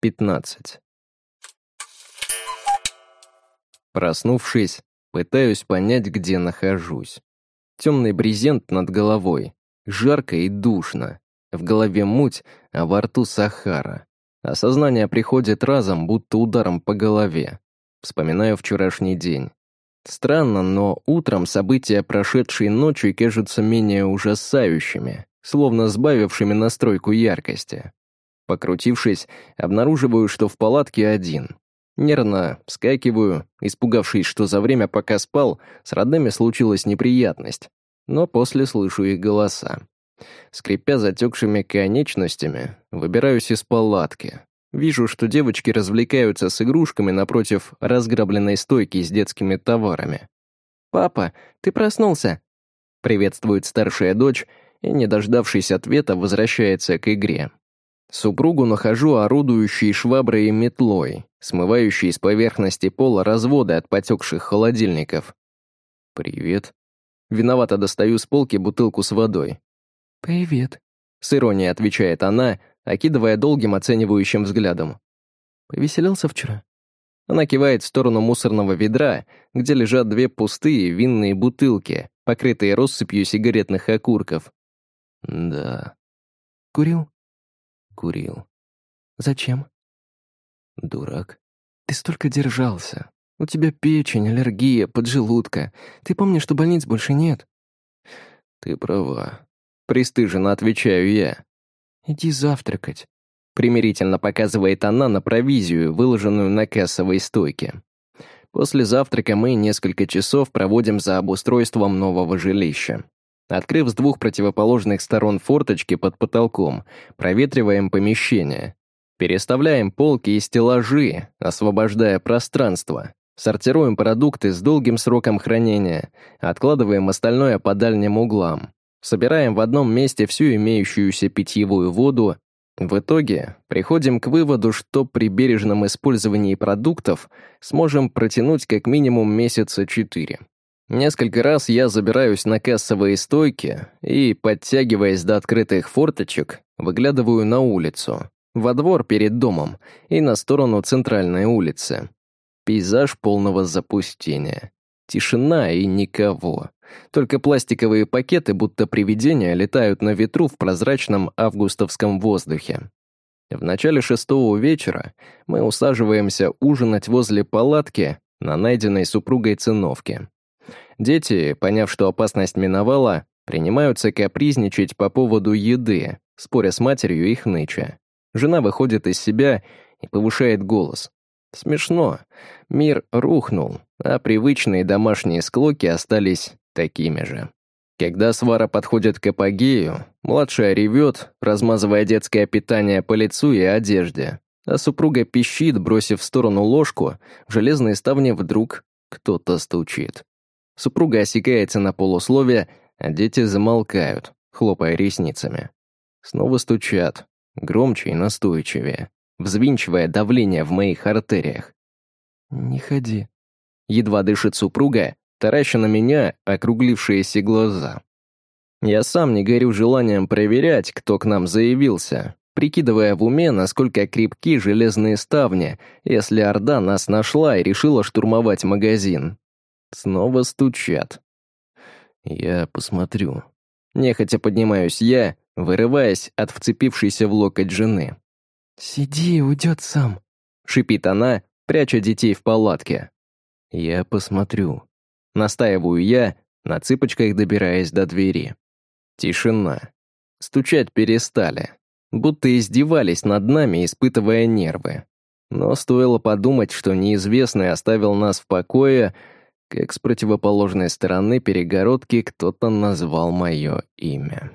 15. Проснувшись, пытаюсь понять, где нахожусь. Темный брезент над головой. Жарко и душно. В голове муть, а во рту Сахара. Осознание приходит разом, будто ударом по голове. Вспоминаю вчерашний день. Странно, но утром события прошедшей ночи кажутся менее ужасающими, словно сбавившими настройку яркости. Покрутившись, обнаруживаю, что в палатке один. Нервно вскакиваю, испугавшись, что за время, пока спал, с родными случилась неприятность. Но после слышу их голоса. Скрипя затекшими конечностями, выбираюсь из палатки. Вижу, что девочки развлекаются с игрушками напротив разграбленной стойки с детскими товарами. «Папа, ты проснулся?» Приветствует старшая дочь и, не дождавшись ответа, возвращается к игре. Супругу нахожу орудующей шваброй и метлой, смывающей с поверхности пола разводы от потекших холодильников. «Привет». Виновато достаю с полки бутылку с водой. «Привет», — с иронией отвечает она, окидывая долгим оценивающим взглядом. «Повеселился вчера?» Она кивает в сторону мусорного ведра, где лежат две пустые винные бутылки, покрытые россыпью сигаретных окурков. «Да». «Курил?» Курил. «Зачем?» «Дурак». «Ты столько держался. У тебя печень, аллергия, поджелудка. Ты помнишь, что больниц больше нет?» «Ты права». Престыженно отвечаю я. «Иди завтракать», — примирительно показывает она на провизию, выложенную на кассовой стойке. После завтрака мы несколько часов проводим за обустройством нового жилища. Открыв с двух противоположных сторон форточки под потолком, проветриваем помещение. Переставляем полки и стеллажи, освобождая пространство. Сортируем продукты с долгим сроком хранения, откладываем остальное по дальним углам. Собираем в одном месте всю имеющуюся питьевую воду. В итоге приходим к выводу, что при бережном использовании продуктов сможем протянуть как минимум месяца четыре. Несколько раз я забираюсь на кассовые стойки и, подтягиваясь до открытых форточек, выглядываю на улицу, во двор перед домом и на сторону центральной улицы. Пейзаж полного запустения. Тишина и никого. Только пластиковые пакеты, будто привидения, летают на ветру в прозрачном августовском воздухе. В начале шестого вечера мы усаживаемся ужинать возле палатки на найденной супругой циновке. Дети, поняв, что опасность миновала, принимаются капризничать по поводу еды, споря с матерью и хныча. Жена выходит из себя и повышает голос. Смешно. Мир рухнул, а привычные домашние склоки остались такими же. Когда свара подходит к апогею, младшая ревет, размазывая детское питание по лицу и одежде, а супруга пищит, бросив в сторону ложку, в железные ставни вдруг кто-то стучит. Супруга осекается на полусловие, а дети замолкают, хлопая ресницами. Снова стучат, громче и настойчивее, взвинчивая давление в моих артериях. «Не ходи». Едва дышит супруга, тараща на меня округлившиеся глаза. Я сам не горю желанием проверять, кто к нам заявился, прикидывая в уме, насколько крепки железные ставни, если Орда нас нашла и решила штурмовать магазин. Снова стучат. Я посмотрю. Нехотя поднимаюсь я, вырываясь от вцепившейся в локоть жены. «Сиди, уйдет сам», — шипит она, пряча детей в палатке. «Я посмотрю». Настаиваю я, на цыпочках добираясь до двери. Тишина. Стучать перестали. Будто издевались над нами, испытывая нервы. Но стоило подумать, что неизвестный оставил нас в покое, как с противоположной стороны перегородки кто-то назвал мое имя.